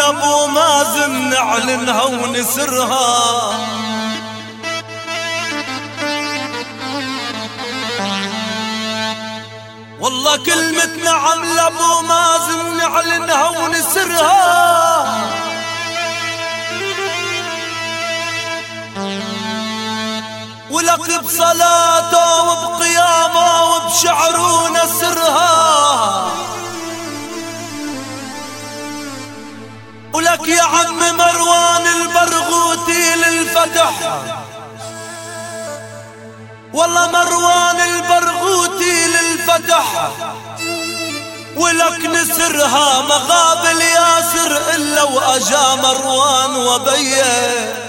أبو مازن نعلنها ونسرها. والله كلمة نعم لابو مازن نعلنها ونسرها. ولك بصلاته وبقيامه ولك يا عم مروان البرغوثي للفتح. والله مروان البرغوثي للفتح. ولك نسرها مغاب الياسر إلا وأجا مروان وبيه.